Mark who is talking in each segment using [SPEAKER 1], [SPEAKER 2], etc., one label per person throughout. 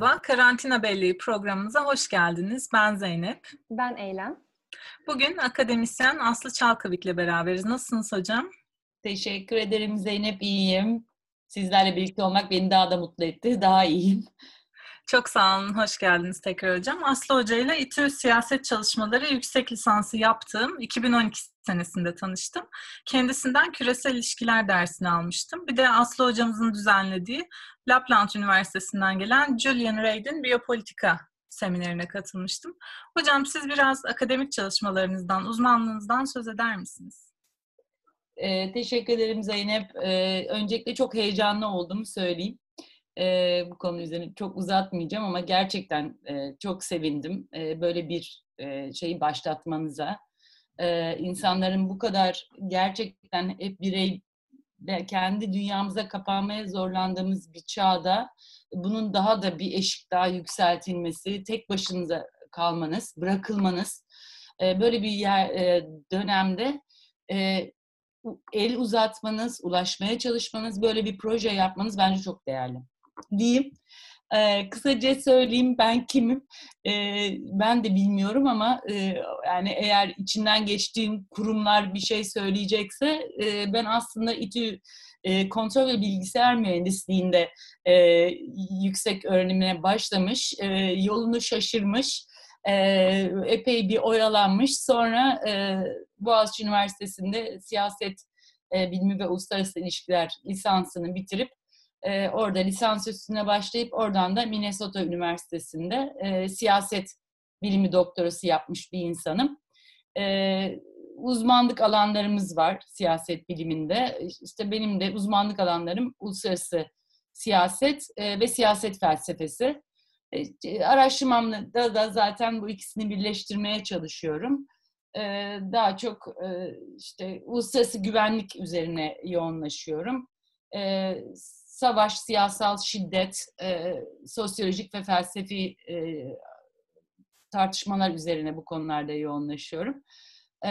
[SPEAKER 1] Merhaba, Karantina Belleği programımıza hoş geldiniz. Ben Zeynep.
[SPEAKER 2] Ben Eylem.
[SPEAKER 1] Bugün akademisyen Aslı Çalkavik ile beraberiz. Nasılsınız hocam?
[SPEAKER 3] Teşekkür ederim Zeynep, iyiyim. Sizlerle birlikte olmak beni daha da mutlu etti. Daha iyiyim.
[SPEAKER 1] Çok sağ olun, hoş geldiniz tekrar hocam. Aslı Hoca ile İTÜ Siyaset Çalışmaları yüksek lisansı yaptığım 2012 senesinde tanıştım. Kendisinden küresel ilişkiler dersini almıştım. Bir de Aslı Hocamızın düzenlediği Lapland Üniversitesi'nden gelen Julian Reid'in biyopolitika seminerine katılmıştım. Hocam siz biraz akademik çalışmalarınızdan, uzmanlığınızdan söz eder misiniz?
[SPEAKER 3] Ee, teşekkür ederim Zeynep. Ee, öncelikle çok heyecanlı olduğumu söyleyeyim. Ee, bu konu üzerine çok uzatmayacağım ama gerçekten e, çok sevindim e, böyle bir e, şeyi başlatmanıza. Ee, insanların bu kadar gerçekten hep birey ve kendi dünyamıza kapanmaya zorlandığımız bir çağda bunun daha da bir eşik daha yükseltilmesi, tek başınıza kalmanız, bırakılmanız, e, böyle bir yer, e, dönemde e, el uzatmanız, ulaşmaya çalışmanız, böyle bir proje yapmanız bence çok değerli. Diyeyim. Ee, kısaca söyleyeyim ben kimim? Ee, ben de bilmiyorum ama e, yani eğer içinden geçtiğim kurumlar bir şey söyleyecekse e, ben aslında İTÜ e, kontrol ve bilgisayar mühendisliğinde e, yüksek öğrenimine başlamış, e, yolunu şaşırmış, e, epey bir oyalanmış. Sonra e, Boğaziçi Üniversitesi'nde siyaset e, bilimi ve uluslararası ilişkiler lisansını bitirip e, orada lisans üstüne başlayıp oradan da Minnesota Üniversitesi'nde e, siyaset bilimi doktorası yapmış bir insanım. E, uzmanlık alanlarımız var siyaset biliminde. İşte benim de uzmanlık alanlarım uluslararası siyaset e, ve siyaset felsefesi. E, araştırmamda da zaten bu ikisini birleştirmeye çalışıyorum. E, daha çok e, işte uluslararası güvenlik üzerine yoğunlaşıyorum. Savaş, siyasal şiddet, e, sosyolojik ve felsefi e, tartışmalar üzerine bu konularda yoğunlaşıyorum. E,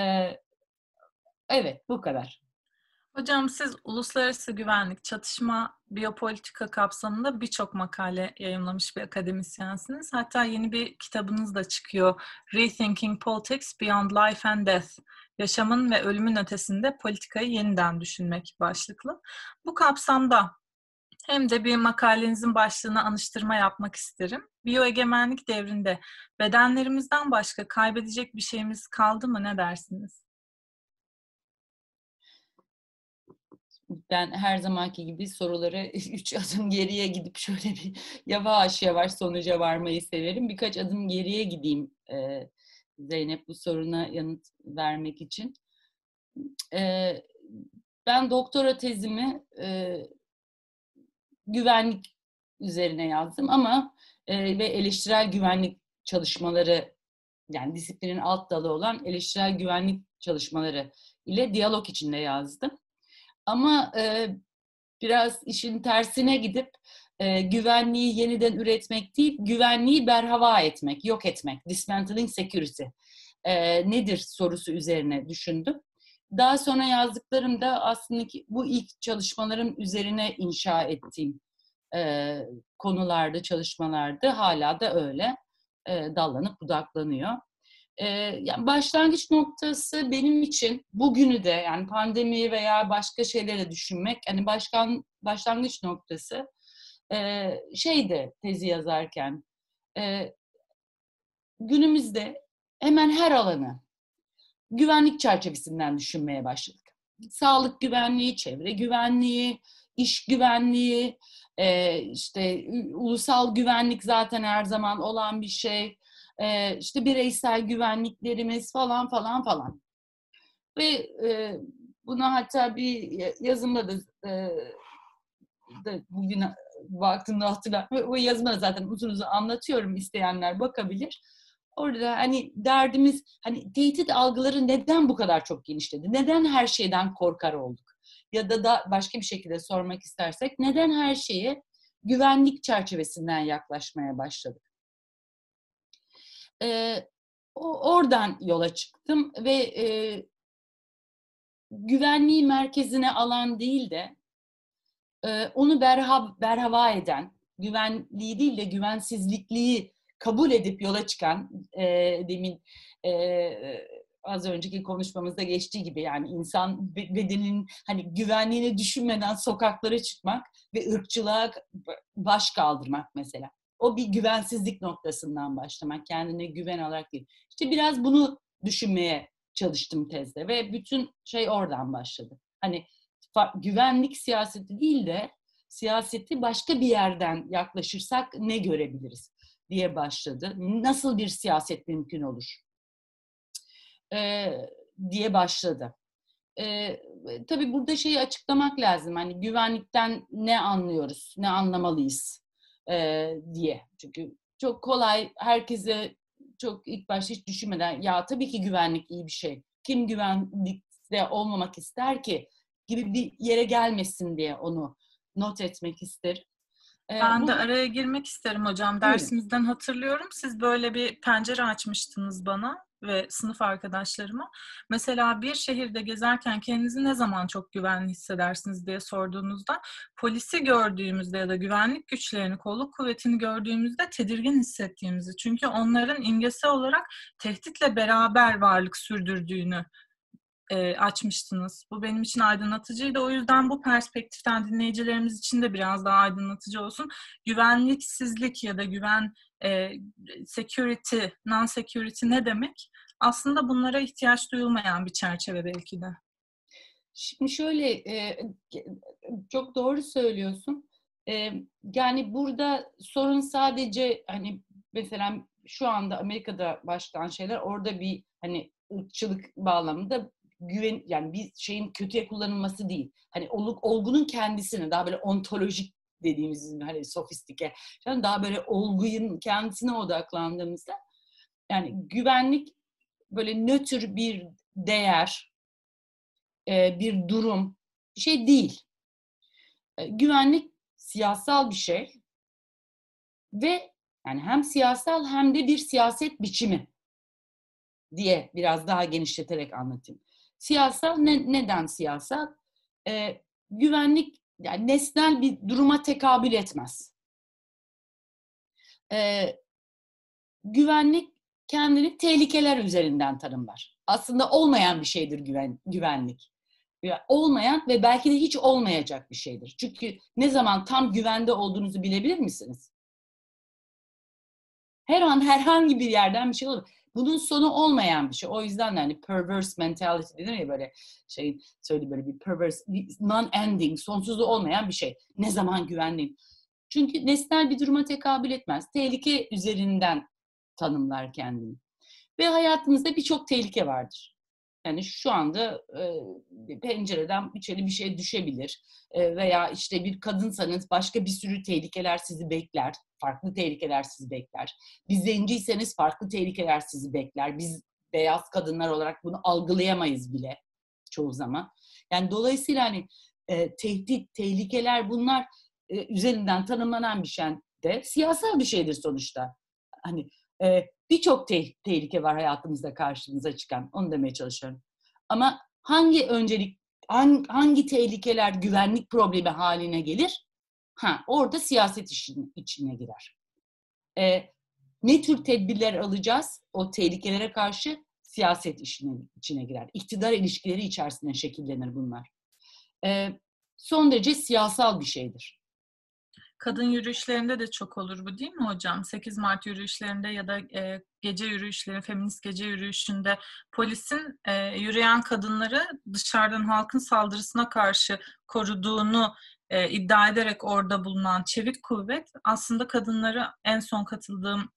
[SPEAKER 3] evet, bu kadar.
[SPEAKER 1] Hocam siz uluslararası güvenlik, çatışma, biyopolitika kapsamında birçok makale yayınlamış bir akademisyensiniz. Hatta yeni bir kitabınız da çıkıyor. Rethinking Politics Beyond Life and Death. Yaşamın ve ölümün ötesinde politikayı yeniden düşünmek başlıklı. Bu kapsamda hem de bir makalenizin başlığına anıştırma yapmak isterim. Biyoegemenlik devrinde bedenlerimizden başka kaybedecek bir şeyimiz kaldı mı ne dersiniz?
[SPEAKER 3] Ben her zamanki gibi soruları üç adım geriye gidip şöyle bir yavaş yavaş sonuca varmayı severim. Birkaç adım geriye gideyim Zeynep bu soruna yanıt vermek için. Ben doktora tezimi güvenlik üzerine yazdım ama e, ve eleştirel güvenlik çalışmaları yani disiplinin alt dalı olan eleştirel güvenlik çalışmaları ile diyalog içinde yazdım. Ama e, biraz işin tersine gidip e, güvenliği yeniden üretmek değil, güvenliği berhava etmek, yok etmek, dismantling security e, nedir sorusu üzerine düşündüm. Daha sonra yazdıklarım da aslında bu ilk çalışmaların üzerine inşa ettiğim e, konularda, çalışmalarda hala da öyle e, dallanıp budaklanıyor. E, yani başlangıç noktası benim için bugünü de yani pandemi veya başka şeyleri düşünmek, hani başkan başlangıç noktası e, şeydi tezi yazarken e, günümüzde hemen her alanı güvenlik çerçevesinden düşünmeye başladık. Sağlık güvenliği, çevre güvenliği, iş güvenliği, e, işte ulusal güvenlik zaten her zaman olan bir şey, e, işte bireysel güvenliklerimiz falan falan falan. Ve e, buna hatta bir yazımda da, e, da bugün baktığımda hatırlıyorum. O yazımda zaten uzun uzun anlatıyorum isteyenler bakabilir orada hani derdimiz hani tehdit algıları neden bu kadar çok genişledi? Neden her şeyden korkar olduk? Ya da da başka bir şekilde sormak istersek neden her şeye güvenlik çerçevesinden yaklaşmaya başladık? Ee, oradan yola çıktım ve e, güvenliği merkezine alan değil de e, onu berha, berhava eden, güvenliği değil de güvensizlikliği kabul edip yola çıkan e, demin e, az önceki konuşmamızda geçtiği gibi yani insan bedeninin hani güvenliğini düşünmeden sokaklara çıkmak ve ırkçılığa baş kaldırmak mesela. O bir güvensizlik noktasından başlamak, kendine güven alarak değil. İşte biraz bunu düşünmeye çalıştım tezde ve bütün şey oradan başladı. Hani güvenlik siyaseti değil de siyaseti başka bir yerden yaklaşırsak ne görebiliriz diye başladı. Nasıl bir siyaset mümkün olur? Ee, diye başladı. Ee, tabii burada şeyi açıklamak lazım. Hani güvenlikten ne anlıyoruz, ne anlamalıyız e, diye. Çünkü çok kolay herkese çok ilk başta hiç düşünmeden ya tabii ki güvenlik iyi bir şey. Kim güvenlikte olmamak ister ki gibi bir yere gelmesin diye onu not etmek isterim.
[SPEAKER 1] Ee, ben bu... de araya girmek isterim hocam. Dersimizden hatırlıyorum. Siz böyle bir pencere açmıştınız bana ve sınıf arkadaşlarıma. Mesela bir şehirde gezerken kendinizi ne zaman çok güvenli hissedersiniz diye sorduğunuzda polisi gördüğümüzde ya da güvenlik güçlerini, kolluk kuvvetini gördüğümüzde tedirgin hissettiğimizi. Çünkü onların imgesi olarak tehditle beraber varlık sürdürdüğünü e, açmıştınız. Bu benim için aydınlatıcıydı. O yüzden bu perspektiften dinleyicilerimiz için de biraz daha aydınlatıcı olsun. Güvenliksizlik ya da güven e, security, non-security ne demek? Aslında bunlara ihtiyaç duyulmayan bir çerçeve belki de.
[SPEAKER 3] Şimdi şöyle, e, çok doğru söylüyorsun. E, yani burada sorun sadece hani mesela şu anda Amerika'da başlayan şeyler orada bir hani ırkçılık bağlamında güven yani bir şeyin kötüye kullanılması değil. Hani oluk, olgunun kendisini daha böyle ontolojik dediğimiz hani sofistike. Yani daha böyle olgunun kendisine odaklandığımızda yani güvenlik böyle nötr bir değer, e, bir durum, bir şey değil. E, güvenlik siyasal bir şey ve yani hem siyasal hem de bir siyaset biçimi diye biraz daha genişleterek anlatayım. Siyasal ne, neden siyasal? Ee, güvenlik yani nesnel bir duruma tekabül etmez. Ee, güvenlik kendini tehlikeler üzerinden tanımlar. Aslında olmayan bir şeydir güven, güvenlik. Yani olmayan ve belki de hiç olmayacak bir şeydir. Çünkü ne zaman tam güvende olduğunuzu bilebilir misiniz? Her an herhangi bir yerden bir şey olur. Bunun sonu olmayan bir şey. O yüzden de hani perverse mentality denir ya böyle şey söyle böyle bir perverse, non-ending, sonsuzu olmayan bir şey. Ne zaman güvenliyim? Çünkü nesnel bir duruma tekabül etmez. Tehlike üzerinden tanımlar kendini. Ve hayatımızda birçok tehlike vardır. Yani şu anda e, pencereden içeri bir şey düşebilir e, veya işte bir kadınsanız başka bir sürü tehlikeler sizi bekler, farklı tehlikeler sizi bekler. Biz zenciyseniz farklı tehlikeler sizi bekler. Biz beyaz kadınlar olarak bunu algılayamayız bile çoğu zaman. Yani dolayısıyla hani e, tehdit, tehlikeler bunlar e, üzerinden tanımlanan bir şey de siyasal bir şeydir sonuçta. Hani e, birçok te- tehlike var hayatımızda karşımıza çıkan. Onu demeye çalışıyorum. Ama hangi öncelik, hangi, hangi tehlikeler güvenlik problemi haline gelir? Ha, orada siyaset işin, içine girer. E, ne tür tedbirler alacağız? O tehlikelere karşı siyaset işine, içine girer. İktidar ilişkileri içerisinde şekillenir bunlar. E, son derece siyasal bir şeydir.
[SPEAKER 1] Kadın yürüyüşlerinde de çok olur bu değil mi hocam? 8 Mart yürüyüşlerinde ya da e, gece yürüyüşleri, feminist gece yürüyüşünde polisin e, yürüyen kadınları dışarıdan halkın saldırısına karşı koruduğunu e, iddia ederek orada bulunan çevik kuvvet aslında kadınları en son katıldığım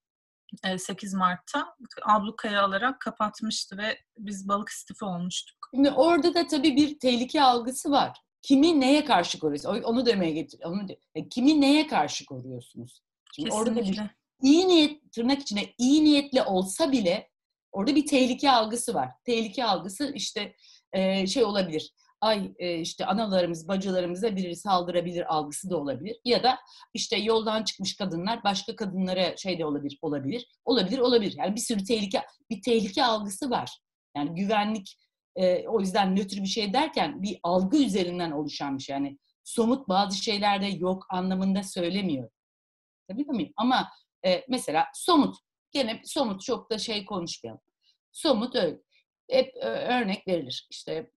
[SPEAKER 1] 8 Mart'ta ablukaya alarak kapatmıştı ve biz balık istifi olmuştuk.
[SPEAKER 3] Şimdi orada da tabii bir tehlike algısı var kimi neye karşı koruyorsunuz? Onu demeye getir. Onu de, e, kimi neye karşı koruyorsunuz?
[SPEAKER 1] Şimdi Kesinlikle. orada bir
[SPEAKER 3] iyi niyet tırnak içinde iyi niyetli olsa bile orada bir tehlike algısı var. Tehlike algısı işte e, şey olabilir. Ay e, işte analarımız, bacılarımıza biri saldırabilir algısı da olabilir. Ya da işte yoldan çıkmış kadınlar başka kadınlara şey de olabilir, olabilir. Olabilir, olabilir. Yani bir sürü tehlike, bir tehlike algısı var. Yani güvenlik e, o yüzden nötr bir şey derken bir algı üzerinden oluşan bir şey. Yani somut bazı şeylerde yok anlamında söylemiyor. Anlatabiliyor muyum? Ama e, mesela somut, gene somut çok da şey konuşmayalım. Somut öyle. Hep e, örnek verilir. İşte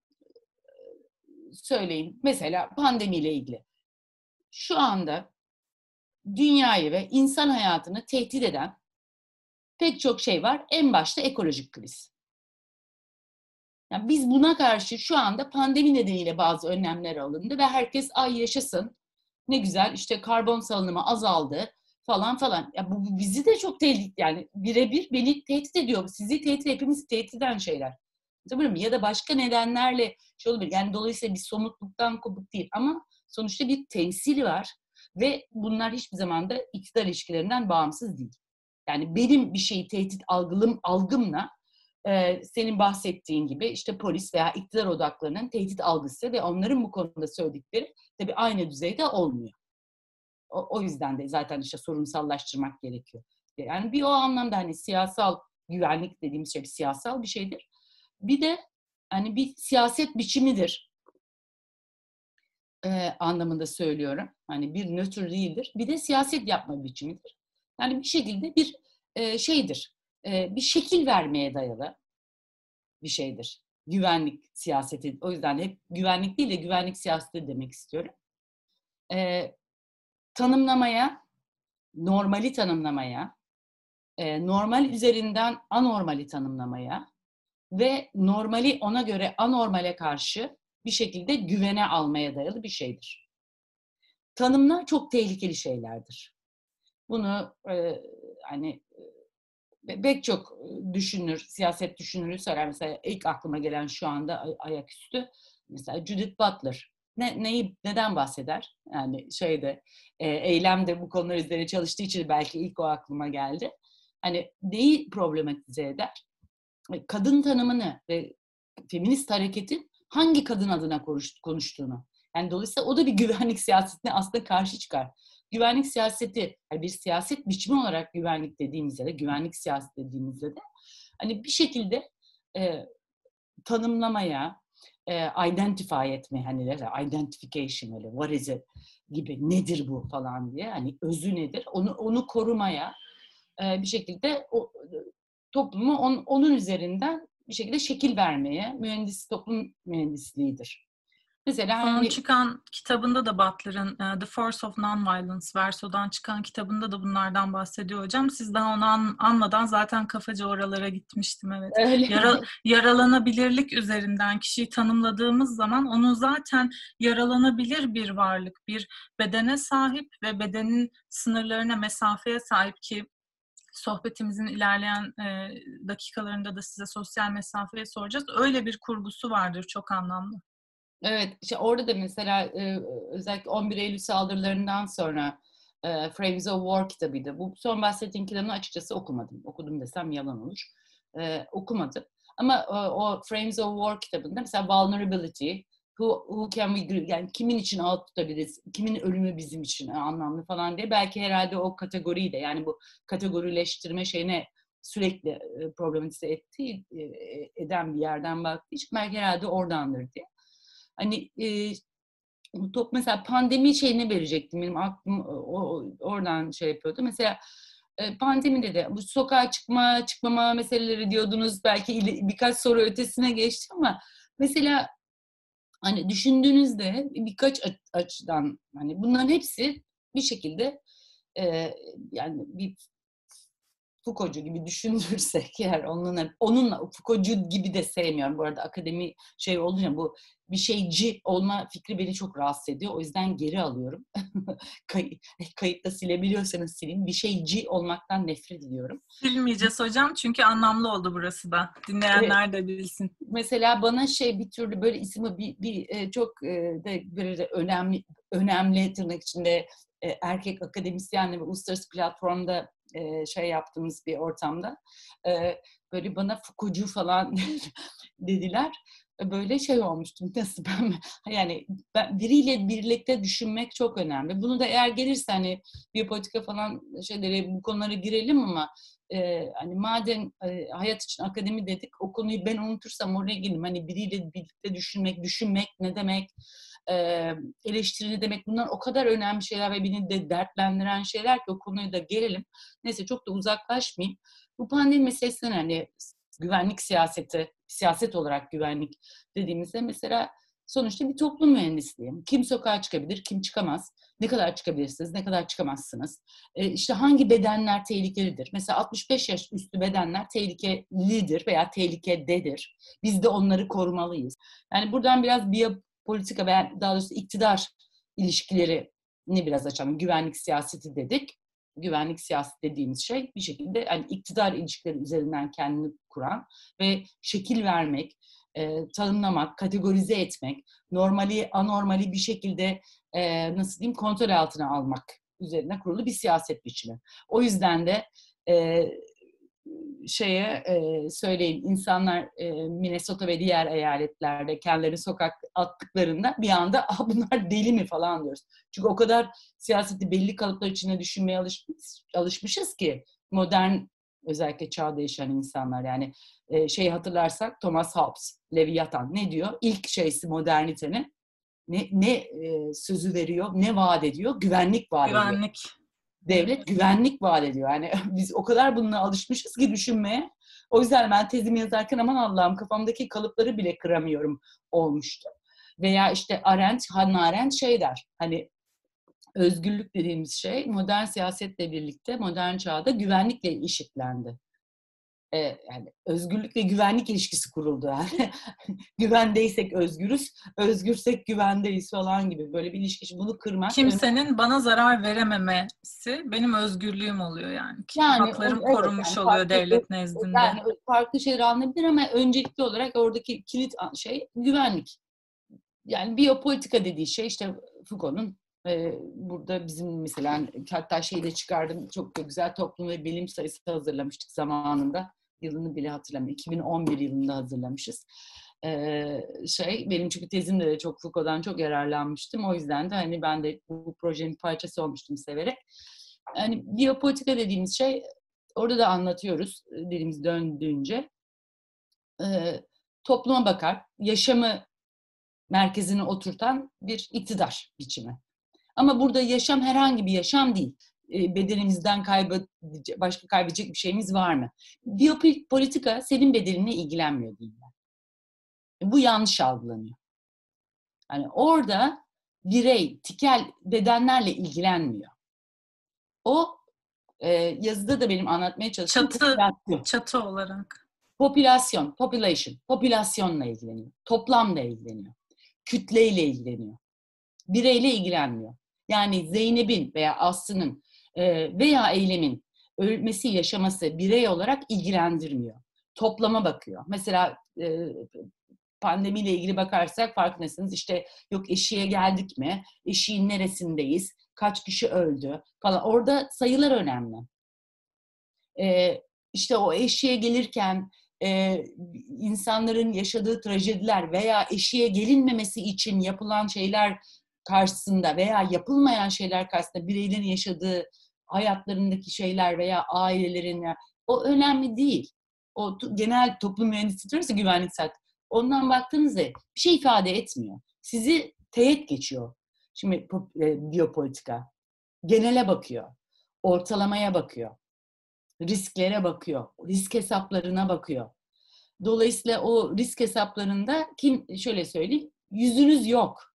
[SPEAKER 3] söyleyin mesela pandemiyle ilgili. Şu anda dünyayı ve insan hayatını tehdit eden pek çok şey var. En başta ekolojik kriz. Yani biz buna karşı şu anda pandemi nedeniyle bazı önlemler alındı ve herkes ay yaşasın ne güzel işte karbon salınımı azaldı falan falan. Ya bu bizi de çok tehdit yani birebir beni tehdit ediyor. Sizi tehdit hepimiz tehdit eden şeyler. Tabii? Ya da başka nedenlerle şey olabilir. Yani dolayısıyla bir somutluktan kopuk değil ama sonuçta bir temsil var ve bunlar hiçbir zaman da iktidar ilişkilerinden bağımsız değil. Yani benim bir şeyi tehdit algılım algımla e, senin bahsettiğin gibi işte polis veya iktidar odaklarının tehdit algısı ve onların bu konuda söyledikleri tabii aynı düzeyde olmuyor. O, o yüzden de zaten işte sorunsallaştırmak gerekiyor. Yani bir o anlamda hani siyasal güvenlik dediğimiz şey siyasal bir şeydir. Bir de hani bir siyaset biçimidir e, anlamında söylüyorum. Hani bir nötr değildir. Bir de siyaset yapma biçimidir. Yani bir şekilde bir e, şeydir. E, bir şekil vermeye dayalı bir şeydir. Güvenlik siyaseti. O yüzden hep güvenlik değil de güvenlik siyaseti demek istiyorum. E, tanımlamaya, normali tanımlamaya, e, normal üzerinden anormali tanımlamaya ve normali ona göre anormale karşı bir şekilde güvene almaya dayalı bir şeydir. Tanımlar çok tehlikeli şeylerdir. Bunu e, hani pek çok düşünür, siyaset düşünürü söyler. Mesela ilk aklıma gelen şu anda ayaküstü mesela Judith Butler. Ne, neyi, neden bahseder? Yani şeyde, e, eylemde bu konular üzerine çalıştığı için belki ilk o aklıma geldi. Hani neyi problematize eder? E, kadın tanımını ve feminist hareketin hangi kadın adına konuştuğunu. Yani dolayısıyla o da bir güvenlik siyasetine aslında karşı çıkar. Güvenlik siyaseti, yani bir siyaset biçimi olarak güvenlik dediğimizde de, güvenlik siyaseti dediğimizde de hani bir şekilde e, tanımlamaya, e, identify etme hani de, identification öyle what is it gibi nedir bu falan diye hani özü nedir onu onu korumaya e, bir şekilde o toplumu on, onun üzerinden bir şekilde şekil vermeye mühendis toplum mühendisliğidir.
[SPEAKER 1] Mesela Son hani... çıkan kitabında da Butler'ın uh, The Force of Nonviolence, Verso'dan çıkan kitabında da bunlardan bahsediyor hocam. Siz daha onu an, anmadan zaten kafaca oralara gitmiştim evet. Öyle. Yara, yaralanabilirlik üzerinden kişiyi tanımladığımız zaman onu zaten yaralanabilir bir varlık, bir bedene sahip ve bedenin sınırlarına, mesafeye sahip ki sohbetimizin ilerleyen e, dakikalarında da size sosyal mesafeyi soracağız. Öyle bir kurgusu vardır çok anlamlı.
[SPEAKER 3] Evet, işte orada da mesela e, özellikle 11 Eylül saldırılarından sonra e, Frames of War kitabıydı. Bu son bahsettiğim kitabını açıkçası okumadım. Okudum desem yalan olur. E, okumadım. Ama o Frames of War kitabında mesela vulnerability, who, who can we yani kimin için alt tutabiliriz, kimin ölümü bizim için anlamlı falan diye belki herhalde o kategoriyi de yani bu kategorileştirme şeyine sürekli problematize ettiği eden bir yerden baktığı için belki herhalde oradandır diye. Hani e, top mesela pandemi şeyine verecektim benim aklım o, oradan şey yapıyordu. Mesela pandemide de bu sokağa çıkma çıkmama meseleleri diyordunuz belki birkaç soru ötesine geçti ama mesela hani düşündüğünüzde birkaç açıdan hani bunların hepsi bir şekilde e, yani bir Foucault'cu gibi düşünürsek eğer onunla, onunla Foucault'cu gibi de sevmiyorum. Bu arada akademi şey olunca bu bir şeyci olma fikri beni çok rahatsız ediyor. O yüzden geri alıyorum. Kay, kayıtta silebiliyorsanız silin. Bir şeyci olmaktan nefret ediyorum.
[SPEAKER 1] Silmeyeceğiz hocam çünkü anlamlı oldu burası da. Dinleyenler evet. de bilsin.
[SPEAKER 3] Mesela bana şey bir türlü böyle ismi bir, bir çok de böyle önemli önemli tırnak içinde erkek akademisyenle ve uluslararası platformda şey yaptığımız bir ortamda böyle bana Foucault'cu falan dediler. Böyle şey olmuştum. Nasıl ben yani ben, biriyle birlikte düşünmek çok önemli. Bunu da eğer gelirse hani biyopolitika falan şeyleri bu konulara girelim ama e, hani madem e, hayat için akademi dedik o konuyu ben unutursam oraya gireyim. Hani biriyle birlikte düşünmek, düşünmek ne demek, e, eleştiri ne demek bunlar o kadar önemli şeyler ve beni de dertlendiren şeyler ki o konuya da gelelim. Neyse çok da uzaklaşmayayım. Bu pandemi meselesinden hani güvenlik siyaseti, siyaset olarak güvenlik dediğimizde mesela sonuçta bir toplum mühendisliği. Kim sokağa çıkabilir, kim çıkamaz? Ne kadar çıkabilirsiniz, ne kadar çıkamazsınız? E, işte hangi bedenler tehlikelidir? Mesela 65 yaş üstü bedenler tehlikelidir veya tehlikededir. Biz de onları korumalıyız. Yani buradan biraz biyopolitika veya daha doğrusu iktidar ilişkileri ne biraz açalım. Güvenlik siyaseti dedik güvenlik siyaseti dediğimiz şey bir şekilde yani iktidar ilişkileri üzerinden kendini kuran ve şekil vermek, e, tanımlamak, kategorize etmek, normali, anormali bir şekilde e, nasıl diyeyim kontrol altına almak üzerine kurulu bir siyaset biçimi. O yüzden de e, şeye e, söyleyin insanlar e, Minnesota ve diğer eyaletlerde kendilerini sokak attıklarında bir anda ah bunlar deli mi falan diyoruz. Çünkü o kadar siyaseti belli kalıplar içinde düşünmeye alışmış, alışmışız ki modern özellikle çağda yaşayan insanlar yani e, şey hatırlarsak Thomas Hobbes, Leviathan ne diyor? İlk şeysi modernitenin ne, ne e, sözü veriyor, ne vaat ediyor? Güvenlik vaat
[SPEAKER 1] ediyor. Güvenlik
[SPEAKER 3] devlet güvenlik vaat ediyor. Yani biz o kadar bununla alışmışız ki düşünmeye. O yüzden ben tezimi yazarken aman Allah'ım kafamdaki kalıpları bile kıramıyorum olmuştu. Veya işte Arendt, Hannah Arendt şey der. Hani özgürlük dediğimiz şey modern siyasetle birlikte modern çağda güvenlikle eşitlendi e, yani özgürlük ve güvenlik ilişkisi kuruldu yani. Güvendeysek özgürüz, özgürsek güvendeyiz falan gibi böyle bir ilişki. Bunu kırmak.
[SPEAKER 1] Kimsenin önemli. bana zarar verememesi benim özgürlüğüm oluyor yani. yani Haklarım evet, korunmuş yani, oluyor devlet nezdinde. Yani
[SPEAKER 3] farklı şeyler anlayabilir ama öncelikli olarak oradaki kilit şey güvenlik. Yani biyopolitika dediği şey işte Foucault'un e, burada bizim mesela hatta şeyde çıkardım çok da güzel toplum ve bilim sayısı hazırlamıştık zamanında yılını bile hatırlamıyorum. 2011 yılında hazırlamışız. Ee, şey benim çünkü tezimde de çok Foucault'dan çok yararlanmıştım. O yüzden de hani ben de bu projenin parçası olmuştum severek. Yani biyopolitika dediğimiz şey orada da anlatıyoruz dilimiz döndüğünce. Ee, topluma bakar, yaşamı merkezine oturtan bir iktidar biçimi. Ama burada yaşam herhangi bir yaşam değil. E, bedenimizden kaybedecek, başka kaybedecek bir şeyimiz var mı? Biyopolitika senin bedeninle ilgilenmiyor diyeyim ben. Bu yanlış algılanıyor. Yani orada birey, tikel bedenlerle ilgilenmiyor. O e, yazıda da benim anlatmaya çalıştığım
[SPEAKER 1] çatı, popülasyon. çatı olarak.
[SPEAKER 3] Popülasyon, population, popülasyonla ilgileniyor. Toplamla ilgileniyor. Kütleyle ilgileniyor. Bireyle ilgilenmiyor. Yani Zeynep'in veya Aslı'nın veya eylemin ölmesi, yaşaması birey olarak ilgilendirmiyor. Toplama bakıyor. Mesela pandemiyle ilgili bakarsak farkındasınız işte yok eşiğe geldik mi? Eşiğin neresindeyiz? Kaç kişi öldü? falan. Orada sayılar önemli. Ee, işte o eşiğe gelirken e, insanların yaşadığı trajediler veya eşiğe gelinmemesi için yapılan şeyler karşısında veya yapılmayan şeyler karşısında bireylerin yaşadığı hayatlarındaki şeyler veya ailelerin o önemli değil. O genel toplum mühendisliği diyoruz ya güvenlik saat. Ondan baktığınızda bir şey ifade etmiyor. Sizi teğet geçiyor. Şimdi e, biyopolitika. Genele bakıyor. Ortalamaya bakıyor. Risklere bakıyor. Risk hesaplarına bakıyor. Dolayısıyla o risk hesaplarında kim şöyle söyleyeyim yüzünüz yok.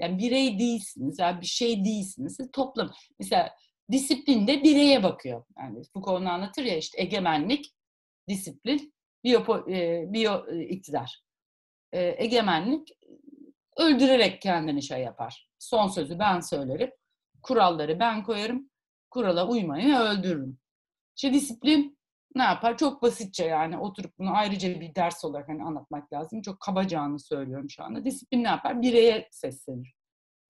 [SPEAKER 3] Yani birey değilsiniz, yani bir şey değilsiniz. Toplam. Mesela disiplin bireye bakıyor. Yani Foucault onu anlatır ya işte egemenlik, disiplin, biyo, e, biyo e, iktidar. E, egemenlik öldürerek kendini şey yapar. Son sözü ben söylerim. Kuralları ben koyarım. Kurala uymayı öldürürüm. İşte disiplin ne yapar? Çok basitçe yani oturup bunu ayrıca bir ders olarak hani anlatmak lazım. Çok kabacağını söylüyorum şu anda. Disiplin ne yapar? Bireye seslenir.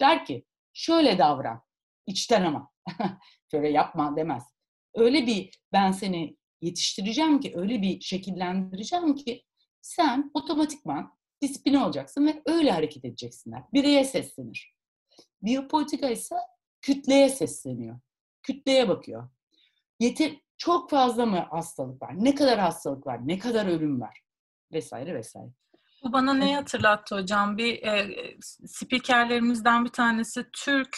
[SPEAKER 3] Der ki şöyle davran. İçten ama. Şöyle yapma demez. Öyle bir ben seni yetiştireceğim ki, öyle bir şekillendireceğim ki sen otomatikman Disipline olacaksın ve öyle hareket edeceksinler. Bireye seslenir. Biyopolitika ise kütleye sesleniyor. Kütleye bakıyor. Yeter, çok fazla mı hastalık var? Ne kadar hastalık var? Ne kadar ölüm var? Vesaire vesaire.
[SPEAKER 1] Bu bana ne hatırlattı hocam? Bir e, spikerlerimizden bir tanesi Türk,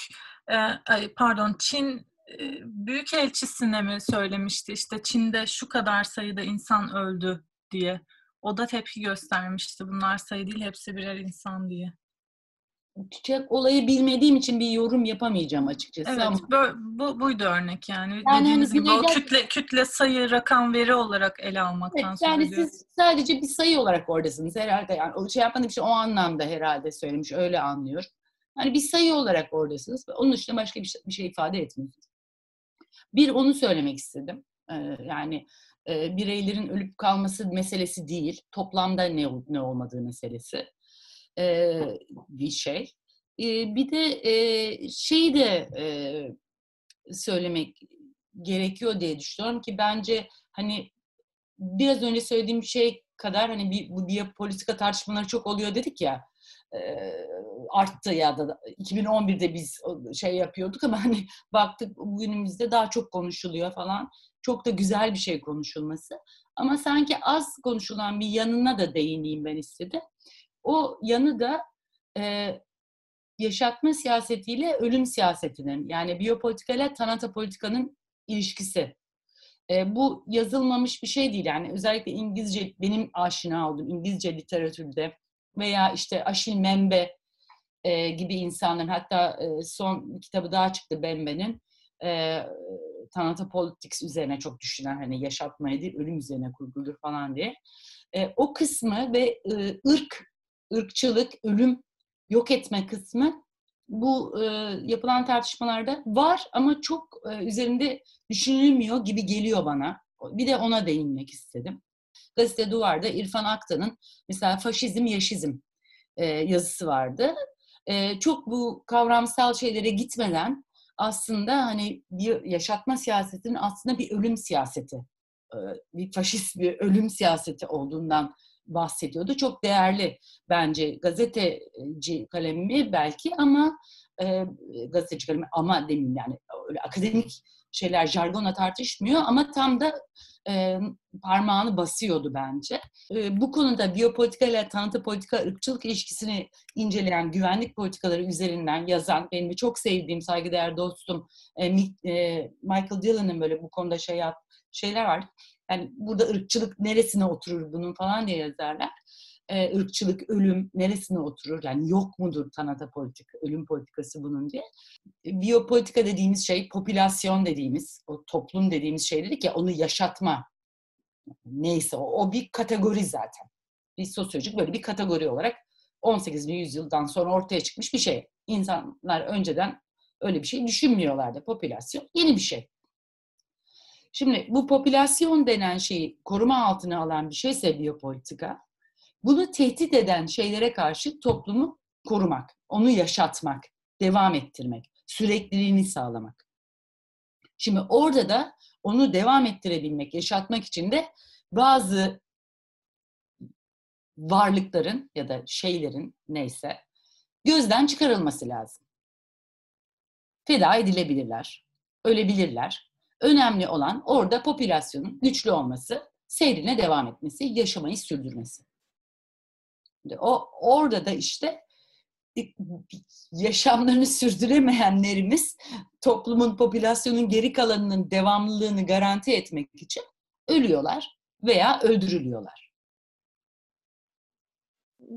[SPEAKER 1] e, pardon Çin e, Büyükelçisine mi söylemişti işte Çin'de şu kadar sayıda insan öldü diye. O da tepki göstermişti. Bunlar sayı değil hepsi birer insan diye.
[SPEAKER 3] Çiçek olayı bilmediğim için bir yorum yapamayacağım açıkçası.
[SPEAKER 1] Evet,
[SPEAKER 3] ama...
[SPEAKER 1] bu, bu buydu örnek yani.
[SPEAKER 3] yani
[SPEAKER 1] Dediğiniz
[SPEAKER 3] hani
[SPEAKER 1] gibi o
[SPEAKER 3] gel...
[SPEAKER 1] kütle kütle sayı rakam veri olarak ele almaktan
[SPEAKER 3] evet, Yani siz sadece bir sayı olarak oradasınız herhalde. Yani o şey yapmadığım için o anlamda herhalde söylemiş. Öyle anlıyor. Hani bir sayı olarak oradasınız. Onun dışında başka bir şey, bir şey ifade etmiyorsunuz. Bir onu söylemek istedim. Ee, yani e, bireylerin ölüp kalması meselesi değil. Toplamda ne ne olmadığı meselesi e, bir şey. E, bir de e, şeyi de e, söylemek gerekiyor diye düşünüyorum ki bence hani biraz önce söylediğim şey kadar hani bir, bu politika tartışmaları çok oluyor dedik ya arttı ya da 2011'de biz şey yapıyorduk ama hani baktık bugünümüzde daha çok konuşuluyor falan. Çok da güzel bir şey konuşulması. Ama sanki az konuşulan bir yanına da değineyim ben istedim. O yanı da e, yaşatma siyasetiyle ölüm siyasetinin yani biyopolitika ile tanata politikanın ilişkisi. E, bu yazılmamış bir şey değil yani özellikle İngilizce benim aşina olduğum İngilizce literatürde veya işte Aşil Membe e, gibi insanların hatta e, son kitabı daha çıktı Bembe'nin e, Tanata Politics üzerine çok düşünen hani yaşatmaya değil ölüm üzerine kurguludur falan diye. E, o kısmı ve e, ırk ırkçılık, ölüm, yok etme kısmı bu e, yapılan tartışmalarda var ama çok e, üzerinde düşünülmüyor gibi geliyor bana. Bir de ona değinmek istedim. Gazete Duvar'da İrfan Aktan'ın mesela faşizm, yaşizm e, yazısı vardı. E, çok bu kavramsal şeylere gitmeden aslında hani bir yaşatma siyasetinin aslında bir ölüm siyaseti, e, bir faşist bir ölüm siyaseti olduğundan bahsediyordu. Çok değerli bence gazeteci kalemi belki ama e, gazeteci kalemi ama demeyeyim yani öyle akademik şeyler jargona tartışmıyor ama tam da e, parmağını basıyordu bence. E, bu konuda biyopolitika ile tanıtı politika ırkçılık ilişkisini inceleyen güvenlik politikaları üzerinden yazan benim çok sevdiğim saygıdeğer dostum e, e, Michael Dillon'ın böyle bu konuda şey yap şeyler var. Yani burada ırkçılık neresine oturur bunun falan diye yazarlar. Ee, ırkçılık, ölüm neresine oturur? Yani yok mudur Tanata politik, ölüm politikası bunun diye. Biyopolitika dediğimiz şey, popülasyon dediğimiz, o toplum dediğimiz şey dedik ya onu yaşatma. Neyse o, o bir kategori zaten. Bir sosyolojik böyle bir kategori olarak 18. yüzyıldan sonra ortaya çıkmış bir şey. İnsanlar önceden öyle bir şey düşünmüyorlardı. Popülasyon yeni bir şey. Şimdi bu popülasyon denen şeyi koruma altına alan bir şeyse biyopolitika, bunu tehdit eden şeylere karşı toplumu korumak, onu yaşatmak, devam ettirmek, sürekliliğini sağlamak. Şimdi orada da onu devam ettirebilmek, yaşatmak için de bazı varlıkların ya da şeylerin neyse gözden çıkarılması lazım. Feda edilebilirler, ölebilirler Önemli olan orada popülasyonun güçlü olması, seyrine devam etmesi, yaşamayı sürdürmesi. O orada da işte yaşamlarını sürdüremeyenlerimiz toplumun, popülasyonun geri kalanının devamlılığını garanti etmek için ölüyorlar veya öldürülüyorlar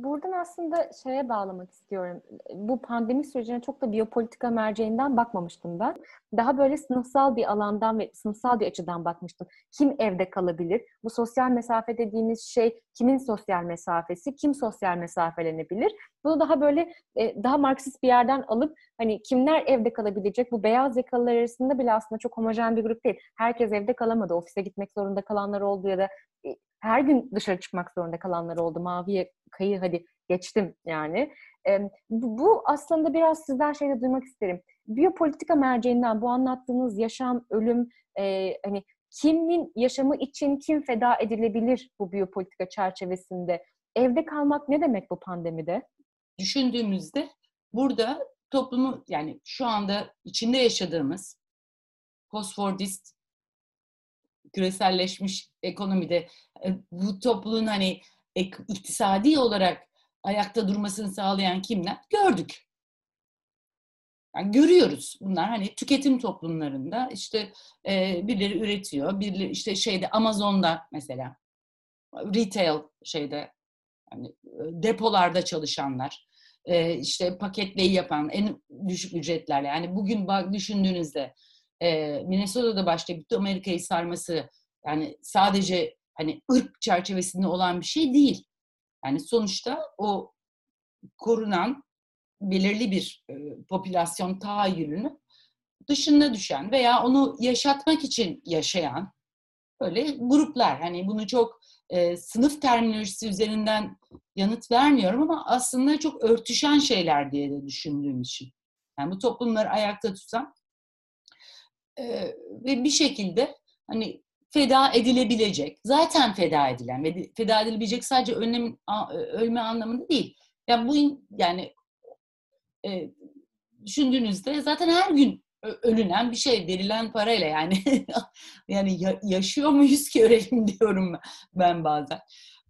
[SPEAKER 2] buradan aslında şeye bağlamak istiyorum. Bu pandemi sürecine çok da biyopolitika merceğinden bakmamıştım ben. Daha böyle sınıfsal bir alandan ve sınıfsal bir açıdan bakmıştım. Kim evde kalabilir? Bu sosyal mesafe dediğimiz şey kimin sosyal mesafesi? Kim sosyal mesafelenebilir? Bunu daha böyle e, daha Marksist bir yerden alıp hani kimler evde kalabilecek? Bu beyaz yakalılar arasında bile aslında çok homojen bir grup değil. Herkes evde kalamadı. Ofise gitmek zorunda kalanlar oldu ya da e, her gün dışarı çıkmak zorunda kalanlar oldu. Maviye kayı hadi geçtim yani. Bu aslında biraz sizden şey de duymak isterim. Biyopolitika merceğinden bu anlattığınız yaşam, ölüm, e, hani kimin yaşamı için kim feda edilebilir bu biyopolitika çerçevesinde? evde kalmak ne demek bu pandemide?
[SPEAKER 3] Düşündüğümüzde burada toplumu yani şu anda içinde yaşadığımız postfordist küreselleşmiş ekonomide e, bu toplumun hani iktisadi olarak ayakta durmasını sağlayan kimler? Gördük. Yani görüyoruz bunlar. Hani tüketim toplumlarında işte e, birileri üretiyor, birileri işte şeyde Amazon'da mesela retail şeyde yani depolarda çalışanlar e, işte paketleyi yapan en düşük ücretlerle. Yani bugün bak düşündüğünüzde e, Minnesota'da başlayıp Amerika'yı sarması yani sadece hani ırk çerçevesinde olan bir şey değil. Yani sonuçta o korunan belirli bir e, popülasyon tahayyülünü dışında düşen veya onu yaşatmak için yaşayan böyle gruplar. Hani bunu çok e, sınıf terminolojisi üzerinden yanıt vermiyorum ama aslında çok örtüşen şeyler diye de düşündüğüm için. Yani bu toplumları ayakta tutan e, ve bir şekilde hani feda edilebilecek, zaten feda edilen ve feda edilebilecek sadece önlem, ölme anlamında değil. Ya yani bu yani e, düşündüğünüzde zaten her gün ölünen bir şey verilen parayla yani yani ya, yaşıyor muyuz ki ölelim diyorum ben bazen.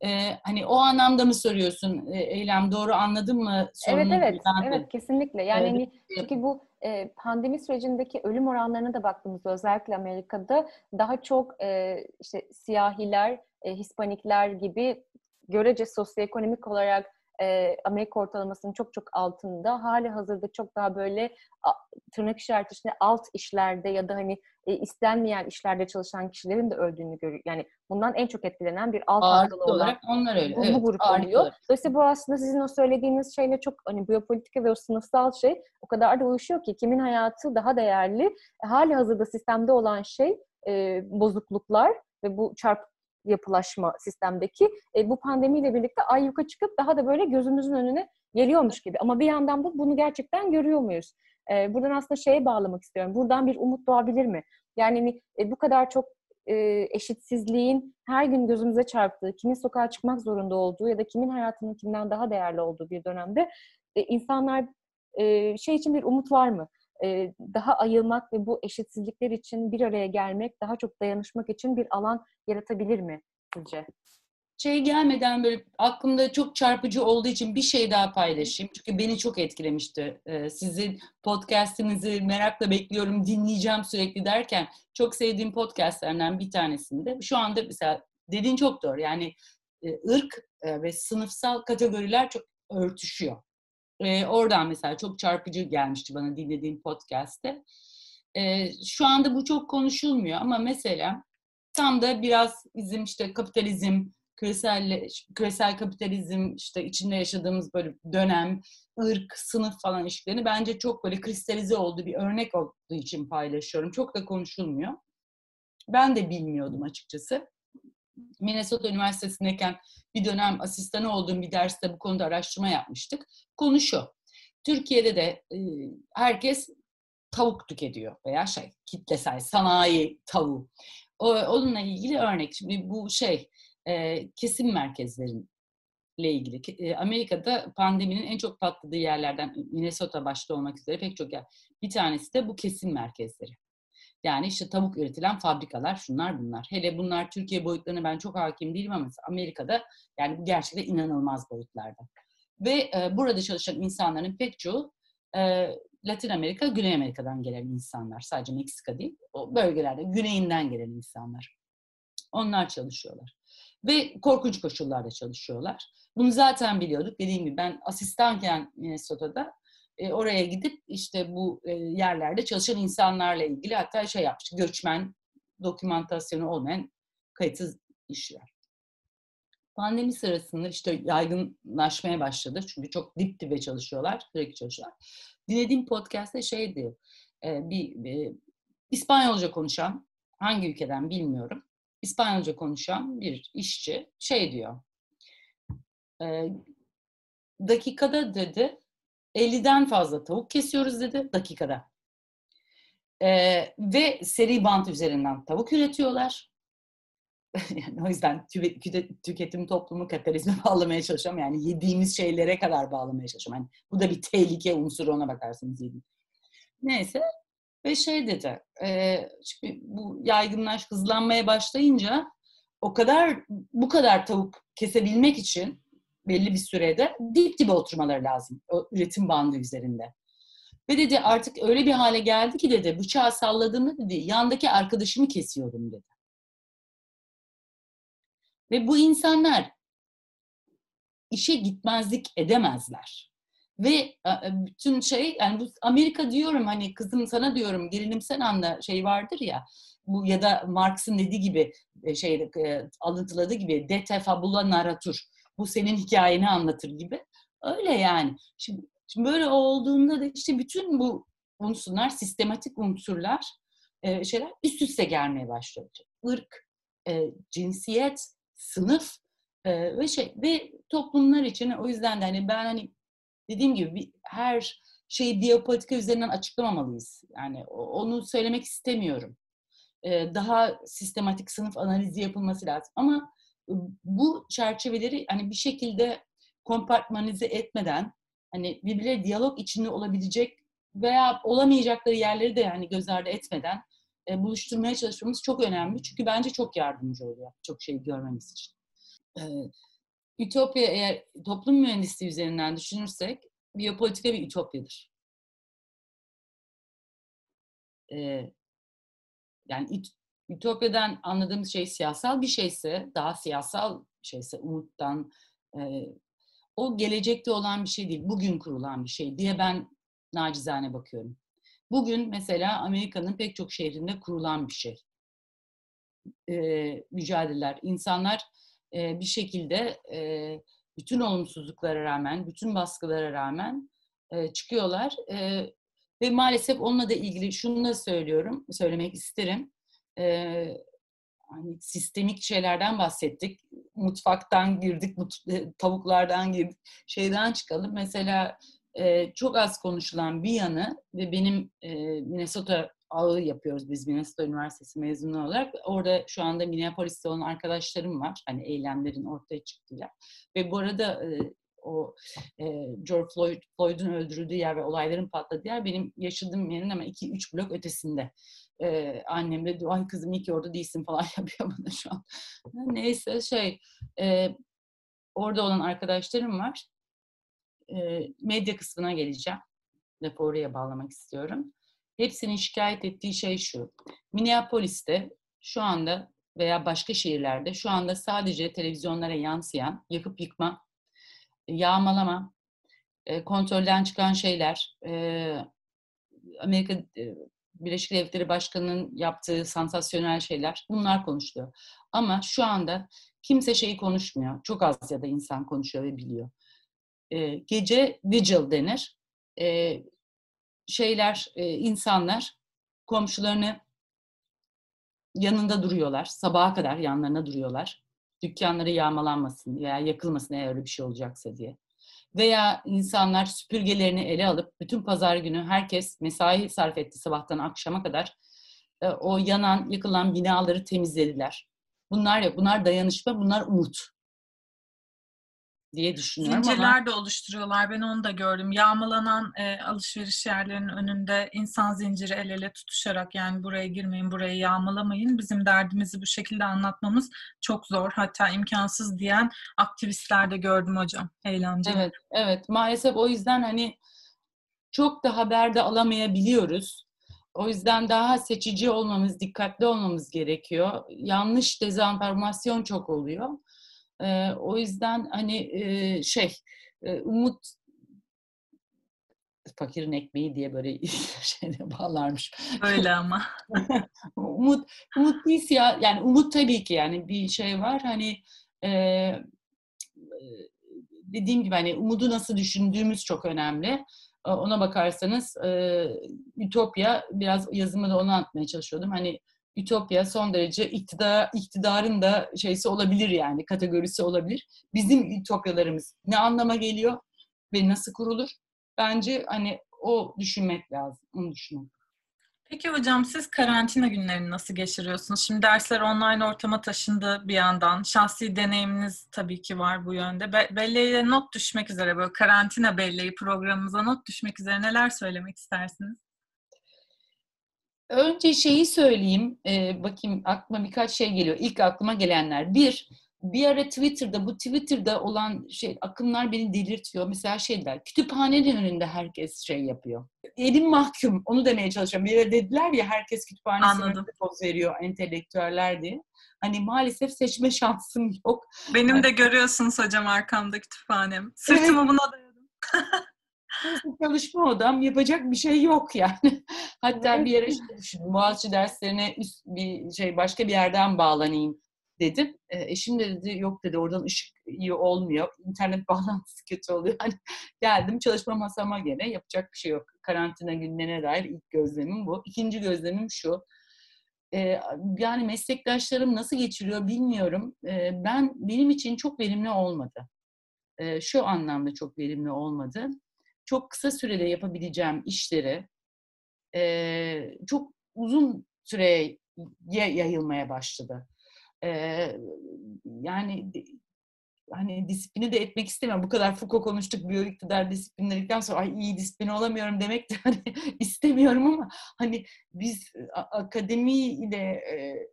[SPEAKER 3] Ee, hani o anlamda mı soruyorsun e, Eylem doğru anladın mı?
[SPEAKER 2] Evet evet evet kesinlikle yani evet. hani çünkü bu e, pandemi sürecindeki ölüm oranlarına da baktığımızda özellikle Amerika'da daha çok e, işte siyahiler, e, Hispanikler gibi görece sosyoekonomik olarak e, Amerika ortalamasının çok çok altında. Hali hazırda çok daha böyle a, tırnak işareti içinde alt işlerde ya da hani e, istenmeyen işlerde çalışan kişilerin de öldüğünü görüyor. Yani bundan en çok etkilenen bir alt
[SPEAKER 3] ağırlıklı olan olarak onlar öyle.
[SPEAKER 2] Bu, evet, bu grup oluyor. Dolayısıyla bu aslında sizin o söylediğiniz şeyle çok hani biyopolitika ve o sınıfsal şey o kadar da uyuşuyor ki kimin hayatı daha değerli. Hali hazırda sistemde olan şey e, bozukluklar ve bu çarp yapılaşma sistemdeki e, bu pandemiyle birlikte ay yuka çıkıp daha da böyle gözümüzün önüne geliyormuş gibi. Ama bir yandan da bunu gerçekten görüyor muyuz? E, buradan aslında şeye bağlamak istiyorum. Buradan bir umut doğabilir mi? Yani e, bu kadar çok e, eşitsizliğin her gün gözümüze çarptığı, kimin sokağa çıkmak zorunda olduğu ya da kimin hayatının kimden daha değerli olduğu bir dönemde e, insanlar e, şey için bir umut var mı? Daha ayılmak ve bu eşitsizlikler için bir araya gelmek, daha çok dayanışmak için bir alan yaratabilir mi sizce?
[SPEAKER 3] Şey gelmeden böyle aklımda çok çarpıcı olduğu için bir şey daha paylaşayım. Çünkü beni çok etkilemişti. Sizin podcastinizi merakla bekliyorum, dinleyeceğim sürekli derken çok sevdiğim podcastlerden bir tanesinde. Şu anda mesela dediğin çok doğru. Yani ırk ve sınıfsal kategoriler çok örtüşüyor. E, oradan mesela çok çarpıcı gelmişti bana dinlediğim podcast'te. E, şu anda bu çok konuşulmuyor ama mesela tam da biraz bizim işte kapitalizm, küresel, küresel kapitalizm işte içinde yaşadığımız böyle dönem, ırk, sınıf falan ilişkilerini bence çok böyle kristalize olduğu bir örnek olduğu için paylaşıyorum. Çok da konuşulmuyor. Ben de bilmiyordum açıkçası. Minnesota Üniversitesi'ndeyken bir dönem asistanı olduğum bir derste bu konuda araştırma yapmıştık. Konu şu, Türkiye'de de e, herkes tavuk tüketiyor veya şey kitlesel sanayi tavuğu. Onunla ilgili örnek. Şimdi bu şey e, kesim merkezlerin ilgili. E, Amerika'da pandeminin en çok patladığı yerlerden Minnesota başta olmak üzere pek çok yer. Bir tanesi de bu kesim merkezleri. Yani işte tavuk üretilen fabrikalar şunlar bunlar. Hele bunlar Türkiye boyutlarına ben çok hakim değilim ama Amerika'da yani bu gerçekten inanılmaz boyutlarda. Ve e, burada çalışan insanların pek çoğu e, Latin Amerika, Güney Amerika'dan gelen insanlar. Sadece Meksika değil. O bölgelerde güneyinden gelen insanlar. Onlar çalışıyorlar. Ve korkunç koşullarda çalışıyorlar. Bunu zaten biliyorduk. Dediğim gibi ben asistanken Minnesota'da e, oraya gidip işte bu e, yerlerde çalışan insanlarla ilgili hatta şey yapmış, göçmen dokümantasyonu olmayan kayıtsız işler. Pandemi sırasında işte yaygınlaşmaya başladı. Çünkü çok dip dibe çalışıyorlar, sürekli çalışıyorlar. Dinlediğim podcast'te şey diyor, e, bir, bir İspanyolca konuşan, hangi ülkeden bilmiyorum, İspanyolca konuşan bir işçi şey diyor, e, dakikada dedi 50'den fazla tavuk kesiyoruz dedi dakikada. Ee, ve seri bant üzerinden tavuk üretiyorlar. yani o yüzden tüketim toplumu kapitalizme bağlamaya çalışıyorum. Yani yediğimiz şeylere kadar bağlamaya çalışıyorum. Yani bu da bir tehlike unsuru ona bakarsınız yediğim. Neyse ve şey dedi, e, çünkü bu yaygınlaş, hızlanmaya başlayınca o kadar bu kadar tavuk kesebilmek için belli bir sürede dip dibe oturmaları lazım o üretim bandı üzerinde. Ve dedi artık öyle bir hale geldi ki dedi bıçağı salladığımda dedi yandaki arkadaşımı kesiyorum dedi. Ve bu insanlar işe gitmezlik edemezler. Ve bütün şey yani bu Amerika diyorum hani kızım sana diyorum gelinim sen anla şey vardır ya bu ya da Marx'ın dediği gibi şey alıntıladığı gibi dete fabula narratur bu senin hikayeni anlatır gibi öyle yani şimdi, şimdi böyle olduğunda da işte bütün bu unsurlar sistematik unsurlar şeyler üst üste gelmeye başlıyor. Irk, cinsiyet, sınıf ve şey ve toplumlar için o yüzden de hani ben hani dediğim gibi bir, her şeyi biyopolitika üzerinden açıklamamalıyız. Yani onu söylemek istemiyorum. Daha sistematik sınıf analizi yapılması lazım. Ama bu çerçeveleri hani bir şekilde kompartmanize etmeden hani birbirleri diyalog içinde olabilecek veya olamayacakları yerleri de yani göz ardı etmeden e, buluşturmaya çalışmamız çok önemli. Çünkü bence çok yardımcı oluyor çok şey görmemiz için. E, Ütopya eğer toplum mühendisliği üzerinden düşünürsek biyopolitika bir ütopyadır. Ee, yani ütopyadan anladığımız şey siyasal bir şeyse, daha siyasal bir şeyse, umuttan, e, o gelecekte olan bir şey değil, bugün kurulan bir şey diye ben nacizane bakıyorum. Bugün mesela Amerika'nın pek çok şehrinde kurulan bir şey. Ee, mücadeleler. İnsanlar e, bir şekilde e, bütün olumsuzluklara rağmen, bütün baskılara rağmen e, çıkıyorlar. E, ve maalesef onunla da ilgili şunu da söylüyorum, söylemek isterim. E, hani sistemik şeylerden bahsettik. Mutfaktan girdik, mut, tavuklardan girdik. Şeyden çıkalım. Mesela e, çok az konuşulan bir yanı ve benim e, Minnesota ağı yapıyoruz biz Minnesota Üniversitesi mezunu olarak. Orada şu anda Minneapolis'te olan arkadaşlarım var. Hani eylemlerin ortaya çıktığı Ve bu arada e, o e, George Floyd, Floyd'un öldürüldüğü yer ve olayların patladığı yer benim yaşadığım yerin ama 2-3 blok ötesinde. Ee, annem de ay kızım iyi ki orada değilsin falan yapıyor bana şu an. Neyse şey e, orada olan arkadaşlarım var. E, medya kısmına geleceğim. Lafı oraya bağlamak istiyorum. Hepsinin şikayet ettiği şey şu. Minneapolis'te şu anda veya başka şehirlerde şu anda sadece televizyonlara yansıyan yakıp yıkma, yağmalama, e, kontrolden çıkan şeyler, e, Amerika e, Birleşik Devletleri Başkanı'nın yaptığı sansasyonel şeyler bunlar konuşuluyor. Ama şu anda kimse şeyi konuşmuyor. Çok az ya da insan konuşuyor ve biliyor. Gece vigil denir şeyler, e, insanlar komşularını yanında duruyorlar. Sabaha kadar yanlarına duruyorlar. Dükkanları yağmalanmasın veya yakılmasın eğer öyle bir şey olacaksa diye. Veya insanlar süpürgelerini ele alıp bütün pazar günü herkes mesai sarf etti sabahtan akşama kadar. E, o yanan, yıkılan binaları temizlediler. Bunlar yok. Bunlar dayanışma, bunlar umut diye düşünüyorum
[SPEAKER 1] Zincirler
[SPEAKER 3] ama...
[SPEAKER 1] de oluşturuyorlar. Ben onu da gördüm. Yağmalanan e, alışveriş yerlerinin önünde insan zinciri el ele tutuşarak yani buraya girmeyin, burayı yağmalamayın. Bizim derdimizi bu şekilde anlatmamız çok zor. Hatta imkansız diyen aktivistler de gördüm hocam. Eylemci.
[SPEAKER 3] Evet, evet. Maalesef o yüzden hani çok da haberde alamayabiliyoruz. O yüzden daha seçici olmamız, dikkatli olmamız gerekiyor. Yanlış dezenformasyon çok oluyor. E, o yüzden hani e, şey e, umut fakirin ekmeği diye böyle şeyle bağlarmış.
[SPEAKER 1] Öyle ama.
[SPEAKER 3] umut umut değil ya yani umut tabii ki yani bir şey var hani e, dediğim gibi hani umudu nasıl düşündüğümüz çok önemli. Ona bakarsanız e, Ütopya biraz yazımı da onu anlatmaya çalışıyordum. Hani Ütopya son derece iktidar, iktidarın da şeysi olabilir yani kategorisi olabilir. Bizim ütopyalarımız ne anlama geliyor ve nasıl kurulur? Bence hani o düşünmek lazım, onu düşünmek.
[SPEAKER 1] Peki hocam siz karantina günlerini nasıl geçiriyorsunuz? Şimdi dersler online ortama taşındı bir yandan. Şahsi deneyiminiz tabii ki var bu yönde. Be- belleğe not düşmek üzere böyle karantina belleği programımıza not düşmek üzere neler söylemek istersiniz?
[SPEAKER 3] Önce şeyi söyleyeyim. E, bakayım aklıma birkaç şey geliyor. İlk aklıma gelenler. Bir, bir ara Twitter'da bu Twitter'da olan şey akımlar beni delirtiyor. Mesela şeyler kütüphanenin önünde herkes şey yapıyor. Elim mahkum onu demeye çalışıyorum. Bir ara dediler ya herkes kütüphanesinin poz veriyor entelektüeller diye. Hani maalesef seçme şansım yok.
[SPEAKER 1] Benim de görüyorsunuz hocam arkamda kütüphanem. Sırtımı evet. buna dayadım.
[SPEAKER 3] çalışma odam yapacak bir şey yok yani. Hatta bir yere işte düşündüm. Boğaziçi derslerine üst bir şey başka bir yerden bağlanayım dedim. E, eşim de dedi yok dedi oradan ışık iyi olmuyor. İnternet bağlantısı kötü oluyor. Hani geldim çalışma masama gene yapacak bir şey yok. Karantina günlerine dair ilk gözlemim bu. İkinci gözlemim şu. E, yani meslektaşlarım nasıl geçiriyor bilmiyorum. E, ben benim için çok verimli olmadı. E, şu anlamda çok verimli olmadı. Çok kısa sürede yapabileceğim işleri e, çok uzun süreye yayılmaya başladı yani hani disiplini de etmek istemiyorum. Bu kadar Foucault konuştuk, biyo iktidar disiplinledikten sonra ay iyi disiplin olamıyorum demek de hani istemiyorum ama hani biz akademiyle e,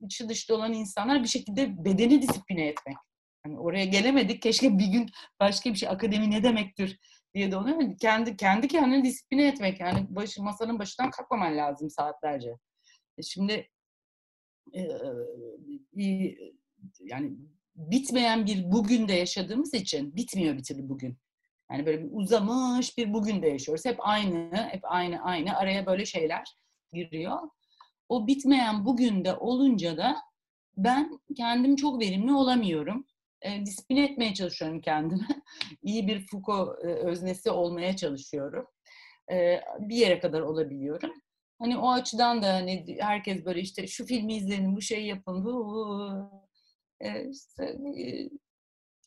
[SPEAKER 3] içi dışta olan insanlar bir şekilde bedeni disipline etmek. Hani oraya gelemedik. Keşke bir gün başka bir şey akademi ne demektir diye de onu kendi kendi kendini disipline etmek yani başı masanın başından kalkmaman lazım saatlerce. E şimdi yani bitmeyen bir bugün de yaşadığımız için bitmiyor bir türlü bugün. Yani böyle bir uzamış bir bugün de yaşıyoruz. Hep aynı, hep aynı, aynı. Araya böyle şeyler giriyor. O bitmeyen bugün de olunca da ben kendim çok verimli olamıyorum. E, disipline etmeye çalışıyorum kendimi. İyi bir Foucault e, öznesi olmaya çalışıyorum. E, bir yere kadar olabiliyorum. Hani o açıdan da hani herkes böyle işte şu filmi izleyin, bu şeyi yapın, bu. E, işte, e,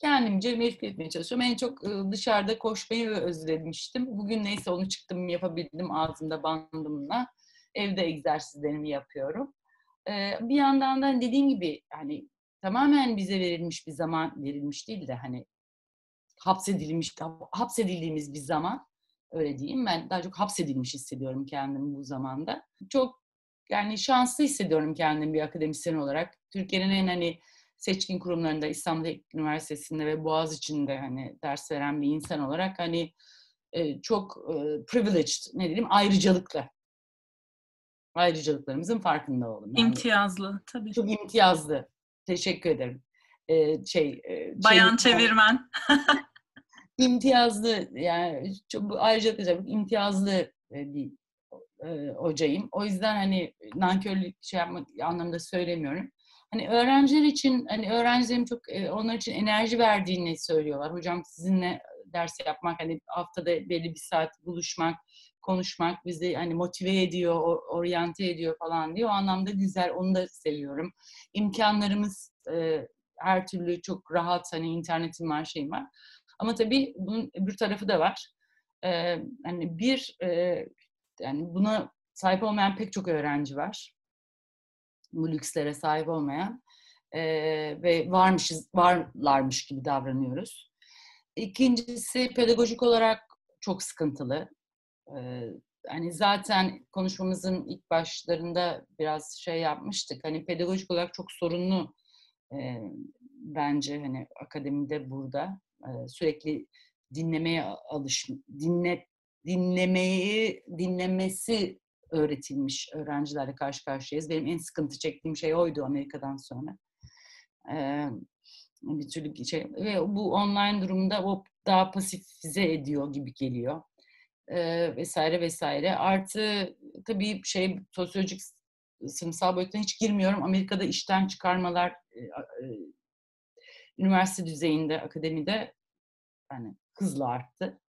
[SPEAKER 3] kendimce meşgul etmeye çalışıyorum. En çok dışarıda koşmayı özlemiştim. Bugün neyse onu çıktım yapabildim ağzımda bandımla. Evde egzersizlerimi yapıyorum. Bir yandan da dediğim gibi hani tamamen bize verilmiş bir zaman verilmiş değil de hani hapsedilmiş hapsedildiğimiz bir zaman öyle diyeyim. Ben daha çok hapsedilmiş hissediyorum kendimi bu zamanda. Çok yani şanslı hissediyorum kendimi bir akademisyen olarak. Türkiye'nin en hani seçkin kurumlarında İstanbul Üniversitesi'nde ve Boğaziçi'nde hani ders veren bir insan olarak hani e, çok e, privileged ne diyeyim ayrıcalıklı. Ayrıcalıklarımızın farkında oldum.
[SPEAKER 1] Yani imtiyazlı tabii.
[SPEAKER 3] Çok imtiyazlı. Teşekkür ederim. Ee, şey,
[SPEAKER 1] Bayan şey, çevirmen.
[SPEAKER 3] imtiyazlı yani çok, ayrıca da imtiyazlı e, bir e, hocayım. O yüzden hani nankörlük şey yapmak anlamda söylemiyorum. Hani öğrenciler için hani öğrencilerim çok e, onlar için enerji verdiğini söylüyorlar. Hocam sizinle ders yapmak hani haftada belli bir saat buluşmak, konuşmak bizi hani motive ediyor, oryante ediyor falan diyor. O anlamda güzel, onu da seviyorum. İmkanlarımız e, her türlü çok rahat hani internetim var, şeyim var. Ama tabii bunun bir tarafı da var. Ee, hani bir e, yani buna sahip olmayan pek çok öğrenci var. Bu lükslere sahip olmayan e, ve varmışız, varlarmış gibi davranıyoruz. İkincisi pedagojik olarak çok sıkıntılı. Hani zaten konuşmamızın ilk başlarında biraz şey yapmıştık. Hani pedagojik olarak çok sorunlu e, bence hani akademide burada sürekli dinlemeye alış dinle dinlemeyi dinlemesi öğretilmiş öğrencilerle karşı karşıyayız. Benim en sıkıntı çektiğim şey oydu Amerika'dan sonra. Ee, bir türlü şey ve bu online durumda o daha pasifize ediyor gibi geliyor. Ee, vesaire vesaire. Artı tabii şey sosyolojik sınıfsal boyutuna hiç girmiyorum. Amerika'da işten çıkarmalar üniversite düzeyinde, akademide yani hızla arttı.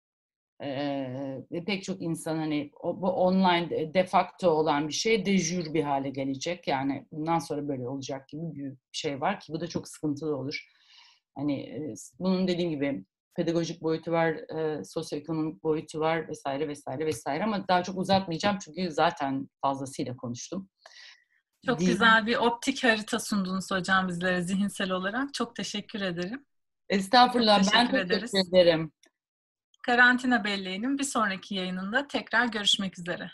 [SPEAKER 3] Ee, pek çok insan hani o, bu online de facto olan bir şey dejür bir hale gelecek. Yani bundan sonra böyle olacak gibi bir şey var ki bu da çok sıkıntılı olur. Hani bunun dediğim gibi pedagojik boyutu var, e, sosyoekonomik boyutu var vesaire vesaire vesaire ama daha çok uzatmayacağım çünkü zaten fazlasıyla konuştum.
[SPEAKER 1] Çok
[SPEAKER 3] Değil.
[SPEAKER 1] güzel bir optik harita sundunuz hocam bizlere zihinsel olarak. Çok teşekkür ederim.
[SPEAKER 3] Estağfurullah.
[SPEAKER 1] Çok teşekkür
[SPEAKER 3] ben çok
[SPEAKER 1] ederiz.
[SPEAKER 3] teşekkür ederim.
[SPEAKER 1] Karantina Belleği'nin bir sonraki yayınında tekrar görüşmek üzere.